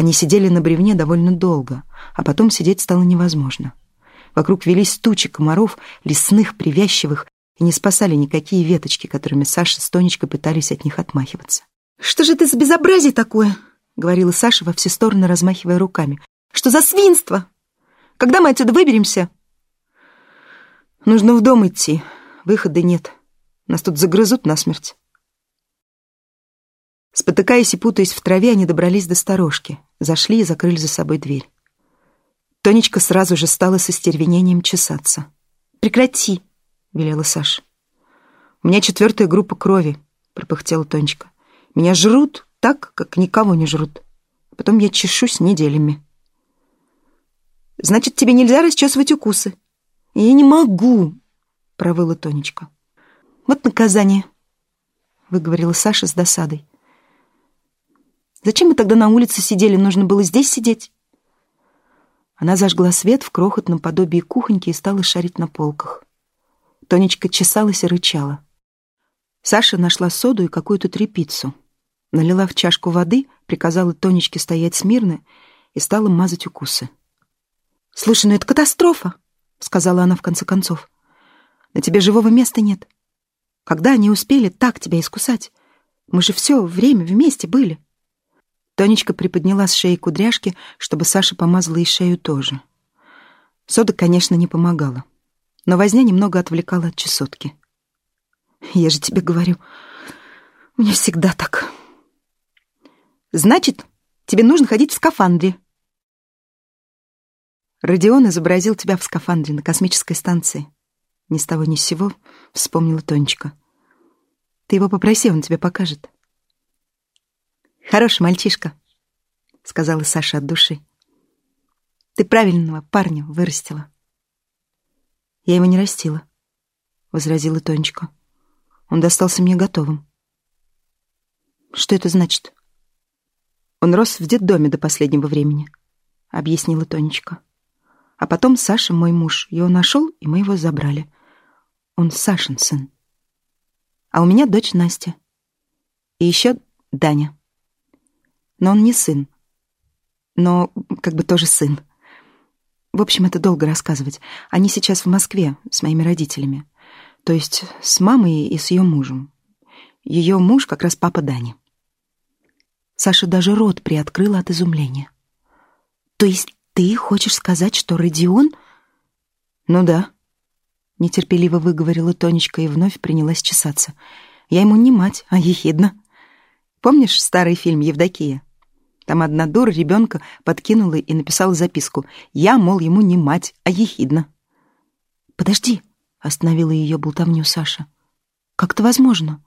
Они сидели на бревне довольно долго, а потом сидеть стало невозможно. Вокруг велись тучи комаров, лесных, привязчивых, и не спасали никакие веточки, которыми Саша с Тонечкой пытались от них отмахиваться. «Что же это за безобразие такое?» — говорила Саша во все стороны, размахивая руками. «Что за свинство? Когда мы отсюда выберемся?» «Нужно в дом идти. Выхода нет. Нас тут загрызут насмерть». Спотыкаясь и путаясь в траве, они добрались до сторожки, зашли и закрыли за собой дверь. Тонечка сразу же стала со стервенением чесаться. «Прекрати!» — велела Саша. «У меня четвертая группа крови», — пропыхтела Тонечка. «Меня жрут так, как никого не жрут. Потом я чешусь неделями». «Значит, тебе нельзя расчесывать укусы?» «Я не могу», — провыла Тонечка. «Вот наказание», — выговорила Саша с досадой. «Зачем мы тогда на улице сидели? Нужно было здесь сидеть». Она зажгла свет в крохотном подобии кухоньки и стала шарить на полках. Тонечка чесалась и рычала. Саша нашла соду и какую-то трепицу. Налила в чашку воды, приказала Тонечке стоять смирно и стала мазать укусы. «Слушай, ну это катастрофа!» — сказала она в конце концов. «На тебе живого места нет. Когда они успели так тебя искусать? Мы же все время вместе были». Тонечка приподняла с шеи кудряшки, чтобы Саша помазала и шею тоже. Сода, конечно, не помогала, но возня немного отвлекала от чесотки. «Я же тебе говорю, мне всегда так». «Значит, тебе нужно ходить в скафандре». Родион изобразил тебя в скафандре на космической станции. Ни с того ни с сего вспомнила Тонечка. Ты его попроси, он тебе покажет. «Хороший мальчишка», — сказала Саша от души. «Ты правильного парня вырастила». «Я его не растила», — возразила Тонечка. «Он достался мне готовым». «Что это значит?» «Он рос в детдоме до последнего времени», — объяснила Тонечка. «А потом Саша, мой муж, его нашел, и мы его забрали. Он Сашин сын. А у меня дочь Настя. И еще Даня» но он не сын. Но как бы тоже сын. В общем, это долго рассказывать. Они сейчас в Москве с моими родителями. То есть с мамой и с ее мужем. Ее муж как раз папа Дани. Саша даже рот приоткрыла от изумления. «То есть ты хочешь сказать, что Родион...» «Ну да», — нетерпеливо выговорила Тонечка и вновь принялась чесаться. «Я ему не мать, а ехидна. Помнишь старый фильм «Евдокия»?» Там одна дура ребенка подкинула и написала записку. Я, мол, ему не мать, а ехидна. «Подожди», — остановила ее болтовню Саша. «Как это возможно?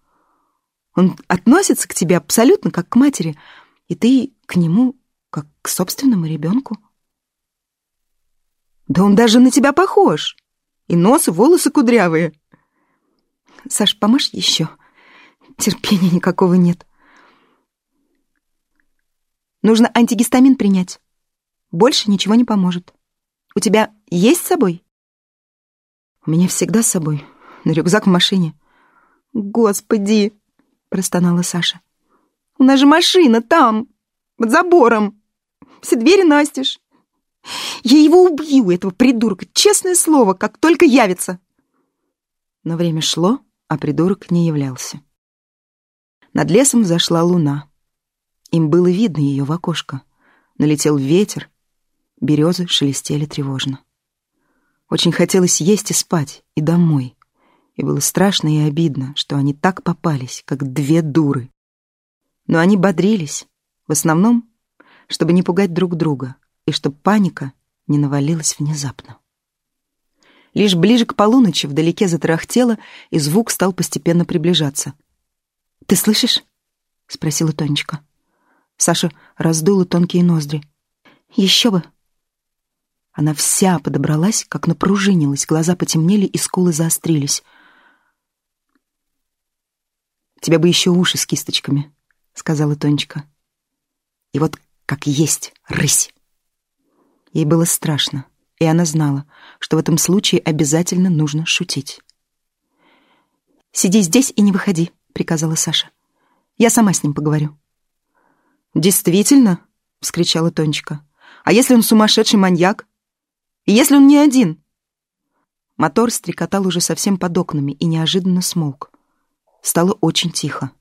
Он относится к тебе абсолютно как к матери, и ты к нему как к собственному ребенку». «Да он даже на тебя похож. И нос, и волосы кудрявые». «Саш, помашь еще? Терпения никакого нет». Нужно антигистамин принять. Больше ничего не поможет. У тебя есть с собой? У меня всегда с собой. На рюкзак в машине. Господи, простонала Саша. У нас же машина там, под забором. Все двери настежь. Я его убью, этого придурка, честное слово, как только явится. Но время шло, а придурок не являлся. Над лесом взошла луна. Им было видно ее в окошко. Налетел ветер, березы шелестели тревожно. Очень хотелось есть и спать, и домой. И было страшно и обидно, что они так попались, как две дуры. Но они бодрились, в основном, чтобы не пугать друг друга, и чтобы паника не навалилась внезапно. Лишь ближе к полуночи вдалеке затарахтело, и звук стал постепенно приближаться. «Ты слышишь?» — спросила Тонечка. Саша раздула тонкие ноздри. «Еще бы!» Она вся подобралась, как напружинилась, глаза потемнели и скулы заострились. «Тебе бы еще уши с кисточками», — сказала Тонечка. «И вот как есть рысь. Ей было страшно, и она знала, что в этом случае обязательно нужно шутить. «Сиди здесь и не выходи», — приказала Саша. «Я сама с ним поговорю». «Действительно?» — вскричала Тонечка. «А если он сумасшедший маньяк? И если он не один?» Мотор стрекотал уже совсем под окнами и неожиданно смолк. Стало очень тихо.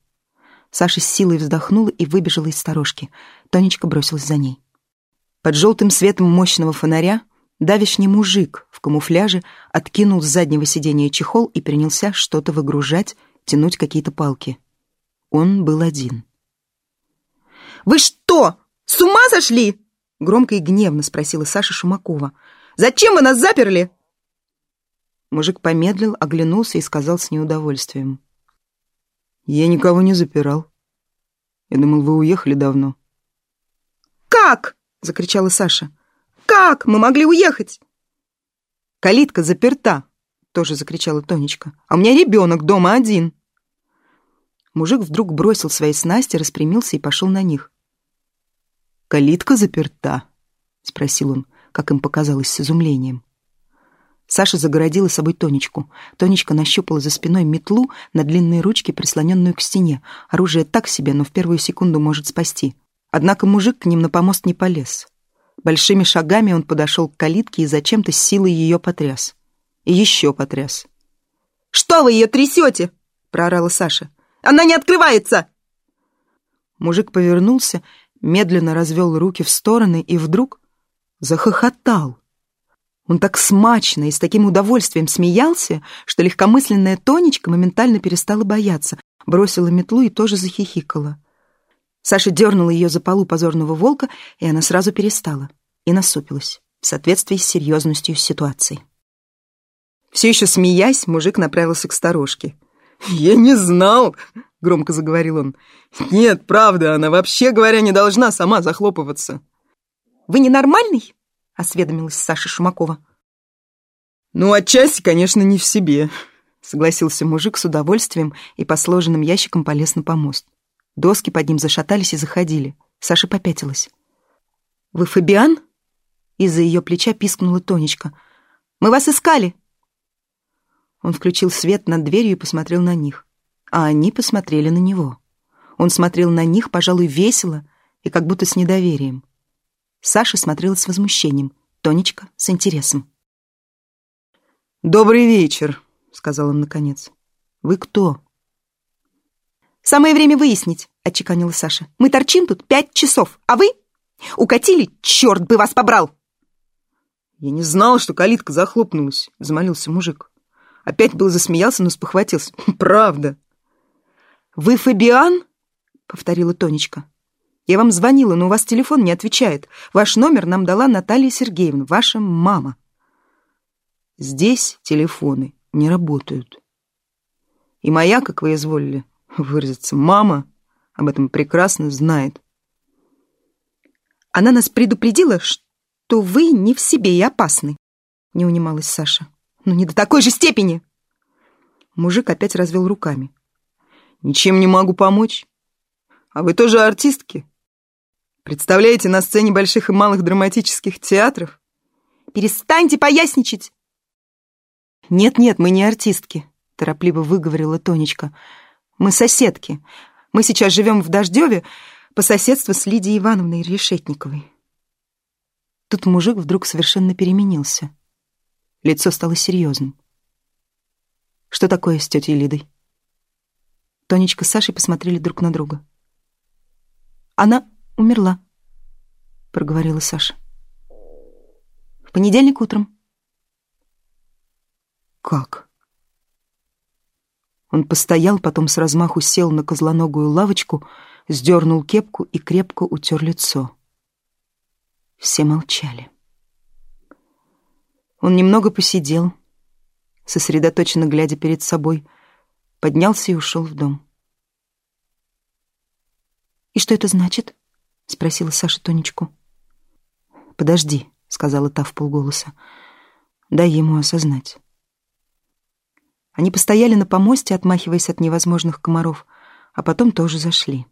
Саша с силой вздохнула и выбежала из сторожки. Тонечка бросилась за ней. Под желтым светом мощного фонаря давишний мужик в камуфляже откинул с заднего сиденья чехол и принялся что-то выгружать, тянуть какие-то палки. Он был один. «Вы что, с ума сошли?» Громко и гневно спросила Саша Шумакова. «Зачем вы нас заперли?» Мужик помедлил, оглянулся и сказал с неудовольствием. «Я никого не запирал. Я думал, вы уехали давно». «Как?» — закричала Саша. «Как мы могли уехать?» «Калитка заперта!» — тоже закричала Тонечка. «А у меня ребенок дома один!» Мужик вдруг бросил свои снасти, распрямился и пошел на них. «Калитка заперта?» — спросил он, как им показалось с изумлением. Саша загородила собой Тонечку. Тонечка нащупала за спиной метлу на длинные ручки, прислоненную к стене. Оружие так себе, но в первую секунду может спасти. Однако мужик к ним на помост не полез. Большими шагами он подошел к калитке и зачем-то с силой ее потряс. И еще потряс. «Что вы ее трясете?» — проорала Саша. «Она не открывается!» Мужик повернулся, медленно развел руки в стороны и вдруг захохотал. Он так смачно и с таким удовольствием смеялся, что легкомысленная Тонечка моментально перестала бояться, бросила метлу и тоже захихикала. Саша дернула ее за полу позорного волка, и она сразу перестала и насупилась в соответствии с серьезностью ситуации. Все еще смеясь, мужик направился к сторожке. «Я не знал!» — громко заговорил он. «Нет, правда, она вообще говоря не должна сама захлопываться». «Вы ненормальный?» — осведомилась Саша Шумакова. «Ну, отчасти, конечно, не в себе», — согласился мужик с удовольствием и по сложенным ящикам полез на помост. Доски под ним зашатались и заходили. Саша попятилась. «Вы Фабиан?» Из-за ее плеча пискнула Тонечка. «Мы вас искали!» Он включил свет над дверью и посмотрел на них. А они посмотрели на него. Он смотрел на них, пожалуй, весело и как будто с недоверием. Саша смотрела с возмущением, Тонечка — с интересом. «Добрый вечер», — сказал он наконец. «Вы кто?» «Самое время выяснить», — отчеканила Саша. «Мы торчим тут пять часов, а вы укатили? Черт бы вас побрал!» «Я не знал, что калитка захлопнулась», — взмолился мужик. Опять был засмеялся, но спохватился. «Правда». «Вы Фабиан?» — повторила Тонечка. Я вам звонила, но у вас телефон не отвечает. Ваш номер нам дала Наталья Сергеевна, ваша мама. Здесь телефоны не работают. И моя, как вы изволили выразиться, мама об этом прекрасно знает. Она нас предупредила, что вы не в себе и опасны, не унималась Саша. Ну не до такой же степени. Мужик опять развел руками. Ничем не могу помочь. А вы тоже артистки? Представляете на сцене больших и малых драматических театров? Перестаньте поясничать!» «Нет-нет, мы не артистки», — торопливо выговорила Тонечка. «Мы соседки. Мы сейчас живем в Дождеве по соседству с Лидией Ивановной Решетниковой». Тут мужик вдруг совершенно переменился. Лицо стало серьезным. «Что такое с тетей Лидой?» Тонечка с Сашей посмотрели друг на друга. «Она умерла», — проговорила Саша. «В понедельник утром». «Как?» Он постоял, потом с размаху сел на козлоногую лавочку, сдернул кепку и крепко утер лицо. Все молчали. Он немного посидел, сосредоточенно глядя перед собой, поднялся и ушел в дом. «И что это значит?» — спросила Саша Тонечку. «Подожди», — сказала та в полголоса. «Дай ему осознать». Они постояли на помосте, отмахиваясь от невозможных комаров, а потом тоже зашли.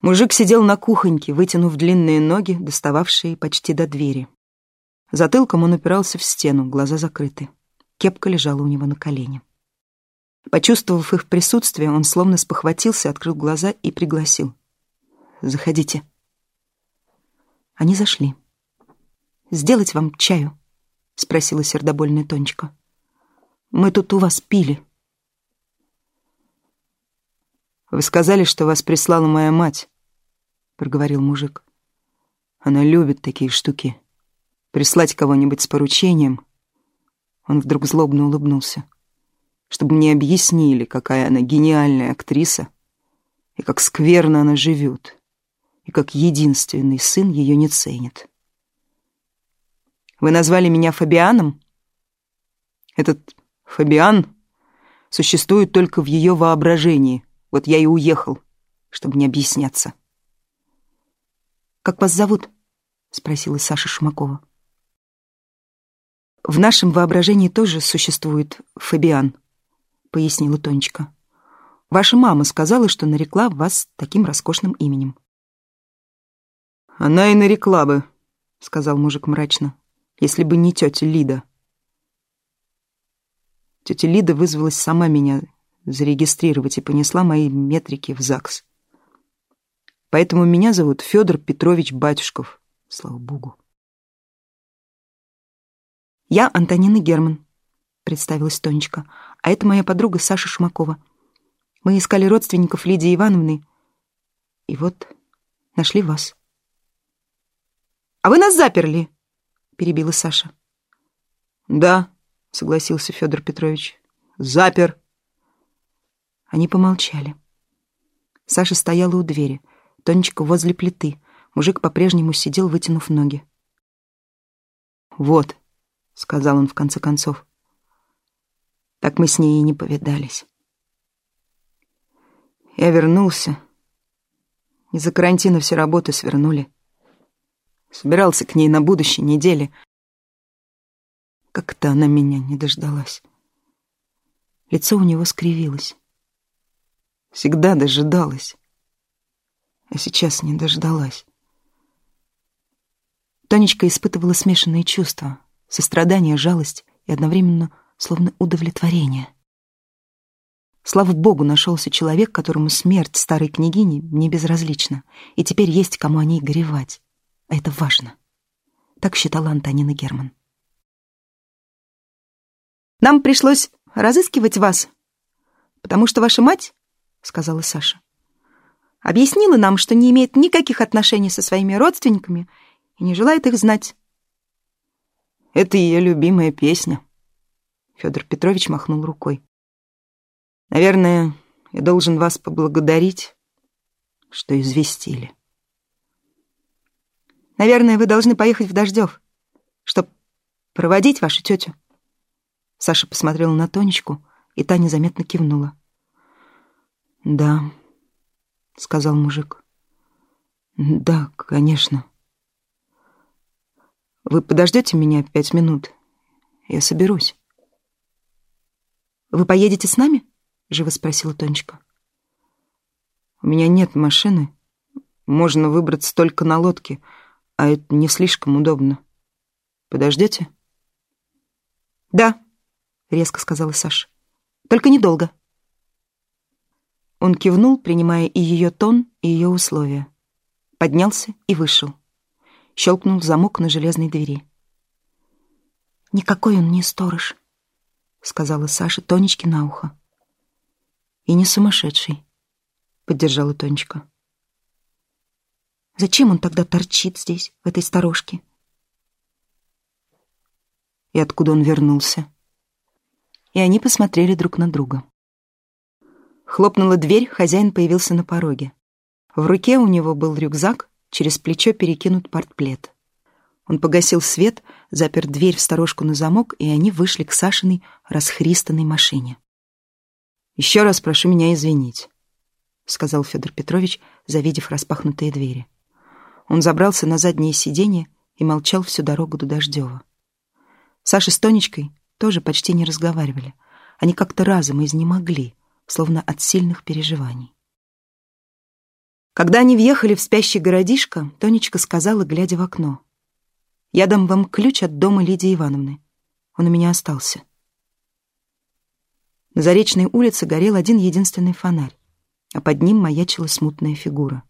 Мужик сидел на кухоньке, вытянув длинные ноги, достававшие почти до двери. Затылком он упирался в стену, глаза закрыты. Кепка лежала у него на колене. Почувствовав их присутствие, он словно спохватился, открыл глаза и пригласил. «Заходите». Они зашли. «Сделать вам чаю?» — спросила сердобольная Тонечка. «Мы тут у вас пили». «Вы сказали, что вас прислала моя мать», — проговорил мужик. «Она любит такие штуки. Прислать кого-нибудь с поручением». Он вдруг злобно улыбнулся. «Чтобы мне объяснили, какая она гениальная актриса, и как скверно она живет, и как единственный сын ее не ценит». «Вы назвали меня Фабианом?» «Этот Фабиан существует только в ее воображении. Вот я и уехал, чтобы не объясняться». «Как вас зовут?» — спросила Саша Шумакова. «В нашем воображении тоже существует Фабиан», — пояснила Тонечка. «Ваша мама сказала, что нарекла вас таким роскошным именем». «Она и нарекла бы», — сказал мужик мрачно, «если бы не тетя Лида». Тетя Лида вызвалась сама меня зарегистрировать и понесла мои метрики в ЗАГС. Поэтому меня зовут Федор Петрович Батюшков. Слава богу. «Я Антонина Герман», — представилась Тонечка. «А это моя подруга Саша Шмакова. Мы искали родственников Лидии Ивановны, и вот нашли вас». «А вы нас заперли?» — перебила Саша. «Да», — согласился Федор Петрович. «Запер». Они помолчали. Саша стояла у двери — Тонечка возле плиты. Мужик по-прежнему сидел, вытянув ноги. «Вот», — сказал он в конце концов. Так мы с ней и не повидались. Я вернулся. Из-за карантина все работы свернули. Собирался к ней на будущей неделе. Как-то она меня не дождалась. Лицо у него скривилось. Всегда дожидалась а сейчас не дождалась. Тонечка испытывала смешанные чувства, сострадание, жалость и одновременно словно удовлетворение. Слава богу, нашелся человек, которому смерть старой княгини не безразлична, и теперь есть кому о ней горевать. Это важно. Так считала Антонина Герман. «Нам пришлось разыскивать вас, потому что ваша мать, — сказала Саша, Объяснила нам, что не имеет никаких отношений со своими родственниками и не желает их знать. Это ее любимая песня. Федор Петрович махнул рукой. Наверное, я должен вас поблагодарить, что известили. Наверное, вы должны поехать в Дождев, чтобы проводить вашу тетю. Саша посмотрела на Тонечку, и та незаметно кивнула. Да, — сказал мужик. «Да, конечно. Вы подождете меня пять минут? Я соберусь». «Вы поедете с нами?» — живо спросила Тонечка. «У меня нет машины. Можно выбраться только на лодке, а это не слишком удобно. Подождете?» «Да», — резко сказала Саша. «Только недолго». Он кивнул, принимая и ее тон, и ее условия. Поднялся и вышел. Щелкнул замок на железной двери. «Никакой он не сторож», — сказала Саша Тонечке на ухо. «И не сумасшедший», — поддержала Тонечка. «Зачем он тогда торчит здесь, в этой сторожке?» «И откуда он вернулся?» И они посмотрели друг на друга. Хлопнула дверь, хозяин появился на пороге. В руке у него был рюкзак, через плечо перекинут портплет. Он погасил свет, запер дверь в сторожку на замок, и они вышли к Сашиной расхристанной машине. «Еще раз прошу меня извинить», — сказал Федор Петрович, завидев распахнутые двери. Он забрался на заднее сиденье и молчал всю дорогу до Дождева. Саша с Тонечкой тоже почти не разговаривали. Они как-то разом изнемогли — словно от сильных переживаний. Когда они въехали в спящий городишко, Тонечка сказала, глядя в окно. «Я дам вам ключ от дома Лидии Ивановны. Он у меня остался». На Заречной улице горел один единственный фонарь, а под ним маячила смутная фигура.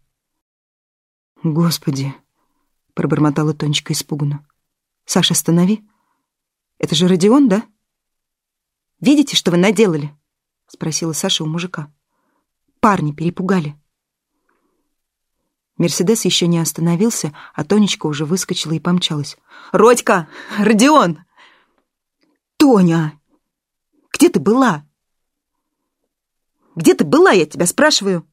«Господи!» — пробормотала Тонечка испуганно. «Саша, останови. Это же Родион, да?» «Видите, что вы наделали?» — спросила Саша у мужика. «Парни перепугали». Мерседес еще не остановился, а Тонечка уже выскочила и помчалась. «Родька! Родион!» «Тоня! Где ты была?» «Где ты была, я тебя спрашиваю?»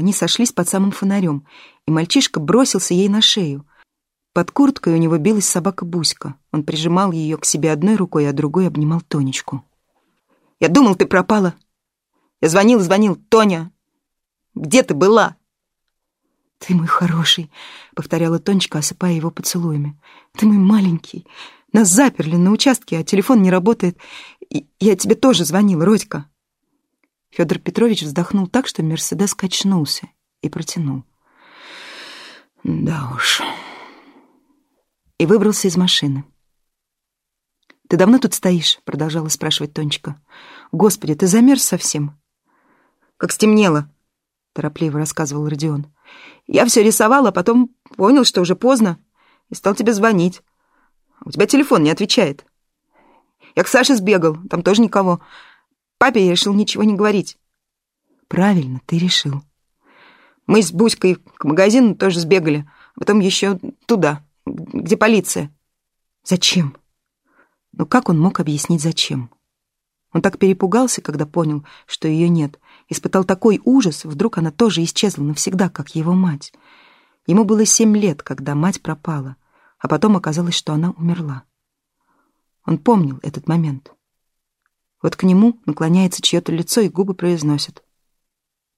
Они сошлись под самым фонарем, и мальчишка бросился ей на шею. Под курткой у него билась собака Буська. Он прижимал ее к себе одной рукой, а другой обнимал Тонечку. «Я думал, ты пропала. Я звонил, звонил. Тоня, где ты была?» «Ты мой хороший», — повторяла Тонечка, осыпая его поцелуями. «Ты мой маленький. Нас заперли на участке, а телефон не работает. И я тебе тоже звонил, Родька». Федор Петрович вздохнул так, что Мерседес качнулся и протянул. «Да уж...» И выбрался из машины. «Ты давно тут стоишь?» — продолжала спрашивать Тонечка. «Господи, ты замерз совсем?» «Как стемнело», — торопливо рассказывал Родион. «Я все рисовал, а потом понял, что уже поздно, и стал тебе звонить. У тебя телефон не отвечает. Я к Саше сбегал, там тоже никого. Папе я решил ничего не говорить. Правильно, ты решил. Мы с Буськой к магазину тоже сбегали, а потом еще туда, где полиция. Зачем? Ну как он мог объяснить, зачем? Он так перепугался, когда понял, что ее нет. Испытал такой ужас, вдруг она тоже исчезла навсегда, как его мать. Ему было семь лет, когда мать пропала, а потом оказалось, что она умерла. Он помнил этот момент. Вот к нему наклоняется чье-то лицо, и губы произносят.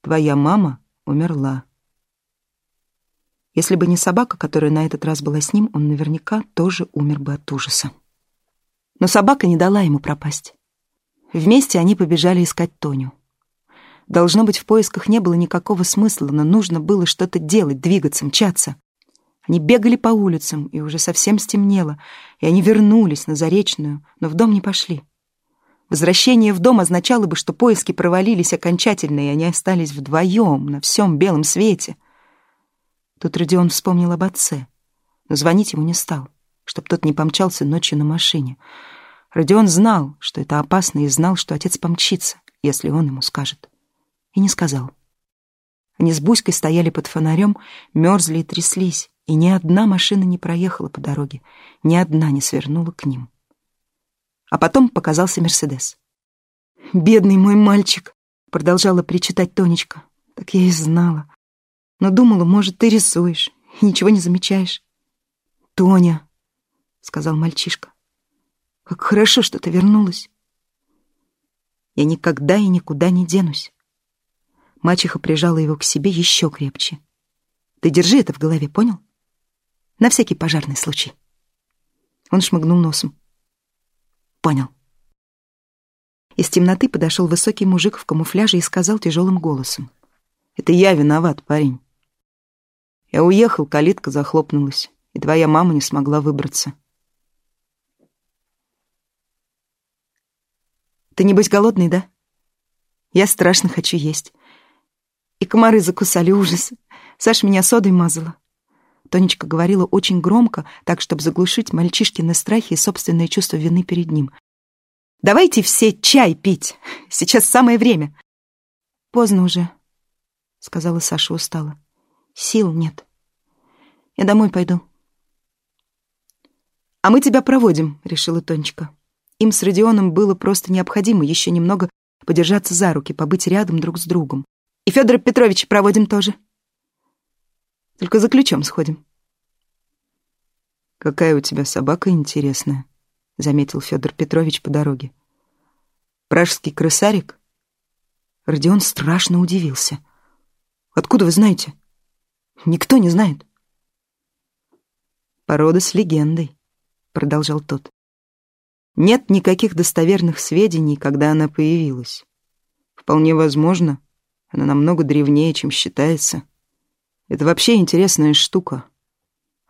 «Твоя мама умерла». Если бы не собака, которая на этот раз была с ним, он наверняка тоже умер бы от ужаса. Но собака не дала ему пропасть. Вместе они побежали искать Тоню. Должно быть, в поисках не было никакого смысла, но нужно было что-то делать, двигаться, мчаться. Они бегали по улицам, и уже совсем стемнело, и они вернулись на Заречную, но в дом не пошли. Возвращение в дом означало бы, что поиски провалились окончательно, и они остались вдвоем на всем белом свете. Тут Родион вспомнил об отце, но звонить ему не стал, чтоб тот не помчался ночью на машине. Родион знал, что это опасно, и знал, что отец помчится, если он ему скажет. И не сказал. Они с Буськой стояли под фонарем, мерзли и тряслись, и ни одна машина не проехала по дороге, ни одна не свернула к ним. А потом показался Мерседес. «Бедный мой мальчик!» — продолжала причитать Тонечка. «Так я и знала. Но думала, может, ты рисуешь и ничего не замечаешь». «Тоня!» — сказал мальчишка. «Как хорошо, что ты вернулась!» «Я никогда и никуда не денусь!» Мачеха прижала его к себе еще крепче. «Ты держи это в голове, понял? На всякий пожарный случай». Он шмыгнул носом. Понял. Из темноты подошел высокий мужик в камуфляже и сказал тяжелым голосом. «Это я виноват, парень. Я уехал, калитка захлопнулась, и твоя мама не смогла выбраться». «Ты, небось, голодный, да? Я страшно хочу есть. И комары закусали ужас. Саша меня содой мазала». Тонечка говорила очень громко, так, чтобы заглушить мальчишкины страхи и собственное чувство вины перед ним. «Давайте все чай пить. Сейчас самое время». «Поздно уже», — сказала Саша устало. «Сил нет. Я домой пойду». «А мы тебя проводим», — решила Тонечка. Им с Родионом было просто необходимо еще немного подержаться за руки, побыть рядом друг с другом. «И Федора Петровича проводим тоже». Только за ключом сходим. Какая у тебя собака интересная, заметил Федор Петрович по дороге. Пражский крысарик? Родион страшно удивился. Откуда вы знаете? Никто не знает. Порода с легендой, продолжал тот. Нет никаких достоверных сведений, когда она появилась. Вполне возможно, Она намного древнее, чем считается. Это вообще интересная штука.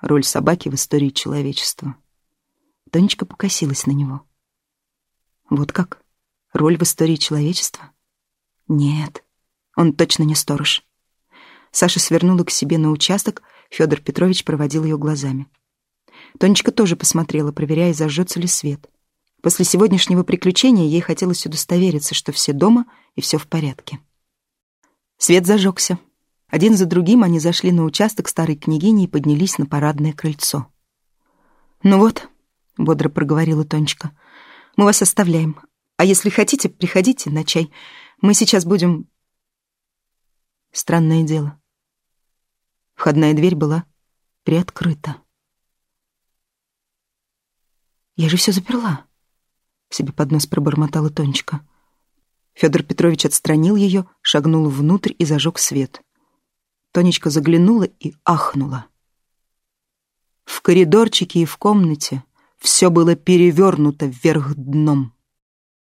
Роль собаки в истории человечества. Тонечка покосилась на него. Вот как? Роль в истории человечества? Нет, он точно не сторож. Саша свернула к себе на участок, Федор Петрович проводил ее глазами. Тонечка тоже посмотрела, проверяя, зажжется ли свет. После сегодняшнего приключения ей хотелось удостовериться, что все дома и все в порядке. Свет зажегся. Один за другим они зашли на участок старой княгини и поднялись на парадное крыльцо. «Ну вот», — бодро проговорила Тонечка, — «мы вас оставляем. А если хотите, приходите на чай. Мы сейчас будем...» Странное дело. Входная дверь была приоткрыта. «Я же все заперла», — себе под нос пробормотала Тонечка. Федор Петрович отстранил ее, шагнул внутрь и зажег свет. Тонечка заглянула и ахнула. В коридорчике и в комнате все было перевернуто вверх дном.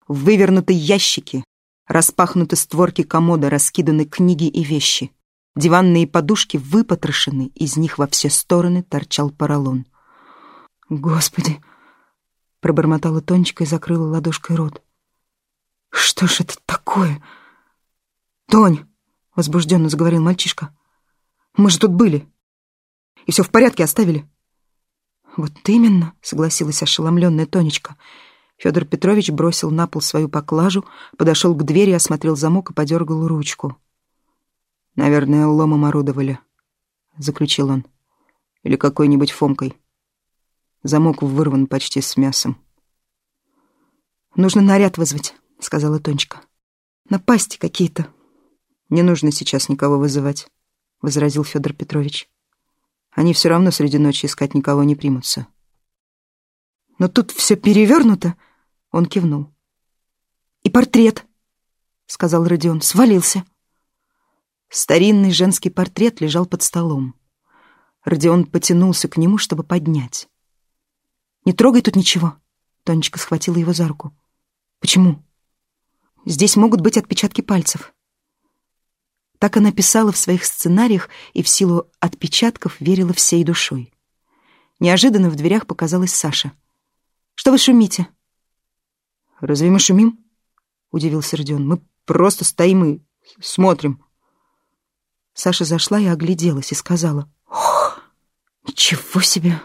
Вывернуты ящики, распахнуты створки комода, раскиданы книги и вещи. Диванные подушки выпотрошены, из них во все стороны торчал поролон. «Господи!» — пробормотала Тонечка и закрыла ладошкой рот. «Что ж это такое?» «Тонь!» — возбужденно заговорил мальчишка. «Мы же тут были. И все в порядке оставили». «Вот именно», — согласилась ошеломленная Тонечка. Федор Петрович бросил на пол свою поклажу, подошел к двери, осмотрел замок и подергал ручку. «Наверное, ломом орудовали», — заключил он. «Или какой-нибудь фомкой. Замок вырван почти с мясом». «Нужно наряд вызвать», — сказала Тонечка. «Напасти какие-то». «Не нужно сейчас никого вызывать», — возразил Федор Петрович. «Они все равно среди ночи искать никого не примутся». «Но тут все перевернуто», — он кивнул. «И портрет», — сказал Родион, — «свалился». Старинный женский портрет лежал под столом. Родион потянулся к нему, чтобы поднять. «Не трогай тут ничего», — Тонечка схватила его за руку. «Почему?» «Здесь могут быть отпечатки пальцев». Так она писала в своих сценариях и в силу отпечатков верила всей душой. Неожиданно в дверях показалась Саша. «Что вы шумите?» «Разве мы шумим?» — удивился Родион. «Мы просто стоим и смотрим». Саша зашла и огляделась и сказала. «Ох, ничего себе!»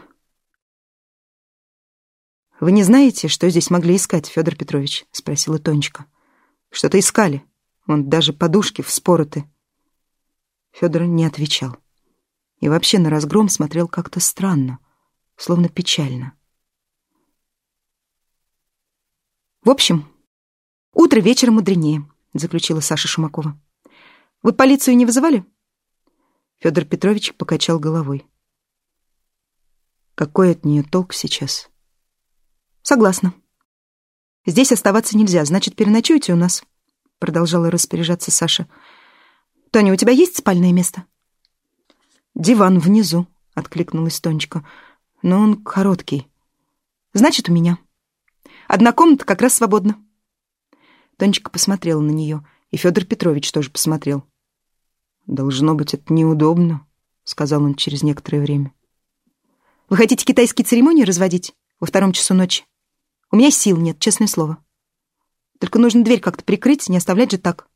«Вы не знаете, что здесь могли искать, Федор Петрович?» — спросила Тонечка. «Что-то искали. Вон даже подушки вспороты». Федор не отвечал. И вообще на разгром смотрел как-то странно, словно печально. «В общем, утро вечером мудренее», — заключила Саша Шумакова. «Вы полицию не вызывали?» Федор Петрович покачал головой. Какой от нее толк сейчас? Согласна. Здесь оставаться нельзя, значит, переночуйте у нас, продолжала распоряжаться Саша. Тоня, у тебя есть спальное место? Диван внизу, откликнулась Тонечка. Но он короткий. Значит, у меня. Одна комната как раз свободна. Тонечка посмотрела на нее, и Федор Петрович тоже посмотрел. «Должно быть, это неудобно», — сказал он через некоторое время. «Вы хотите китайские церемонии разводить во втором часу ночи? У меня сил нет, честное слово. Только нужно дверь как-то прикрыть, не оставлять же так».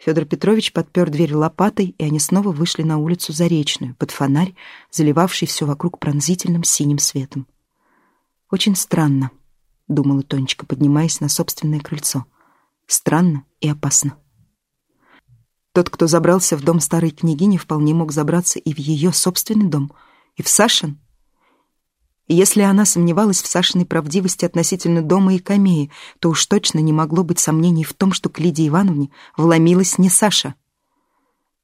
Федор Петрович подпер дверь лопатой, и они снова вышли на улицу Заречную, под фонарь, заливавший все вокруг пронзительным синим светом. «Очень странно», — думала Тонечка, поднимаясь на собственное крыльцо. «Странно и опасно». Тот, кто забрался в дом старой княгини, вполне мог забраться и в ее собственный дом, и в Сашин. Если она сомневалась в Сашиной правдивости относительно дома и камеи, то уж точно не могло быть сомнений в том, что к Лидии Ивановне вломилась не Саша.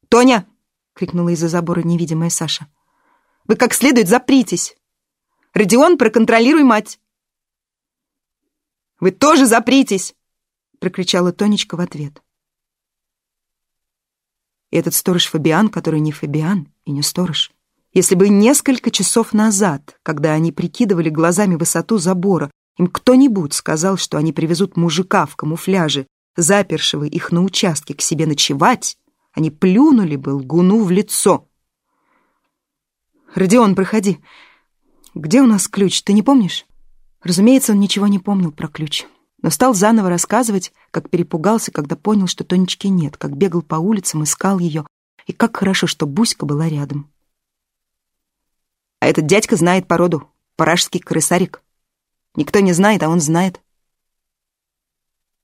«Тоня!» — крикнула из-за забора невидимая Саша. «Вы как следует запритесь! Родион, проконтролируй мать!» «Вы тоже запритесь!» — прокричала Тонечка в ответ. И этот сторож Фабиан, который не Фабиан и не сторож. Если бы несколько часов назад, когда они прикидывали глазами высоту забора, им кто-нибудь сказал, что они привезут мужика в камуфляже запершего их на участке к себе ночевать, они плюнули бы лгуну в лицо. «Родион, проходи. Где у нас ключ, ты не помнишь?» Разумеется, он ничего не помнил про ключ, но стал заново рассказывать, как перепугался, когда понял, что Тонечки нет, как бегал по улицам, искал ее, и как хорошо, что Буська была рядом. А этот дядька знает породу, парашский крысарик. Никто не знает, а он знает.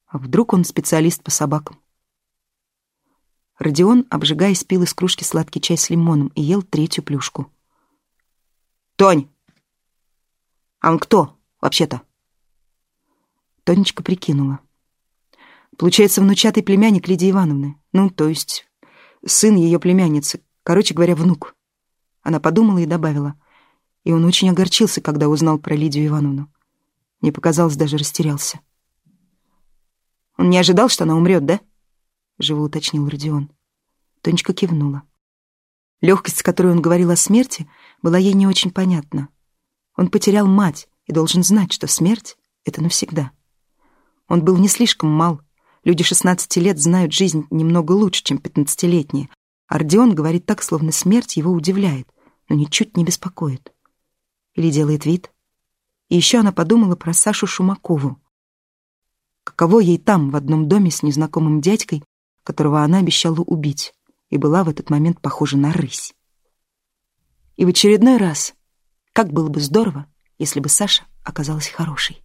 А вдруг он специалист по собакам? Родион, обжигаясь, пил из кружки сладкий чай с лимоном и ел третью плюшку. «Тонь! А он кто, вообще-то?» Тонечка прикинула. Получается, внучатый племянник Лидии Ивановны. Ну, то есть, сын ее племянницы. Короче говоря, внук. Она подумала и добавила. И он очень огорчился, когда узнал про Лидию Ивановну. Мне показалось, даже растерялся. Он не ожидал, что она умрет, да? Живо уточнил Родион. Тонечка кивнула. Легкость, с которой он говорил о смерти, была ей не очень понятна. Он потерял мать и должен знать, что смерть — это навсегда. Он был не слишком мал. Люди 16 лет знают жизнь немного лучше, чем 15-летние. А Родион говорит так, словно смерть его удивляет, но ничуть не беспокоит. Или делает вид. И еще она подумала про Сашу Шумакову, Каково ей там, в одном доме с незнакомым дядькой, которого она обещала убить, и была в этот момент похожа на рысь. И в очередной раз, как было бы здорово, если бы Саша оказалась хорошей.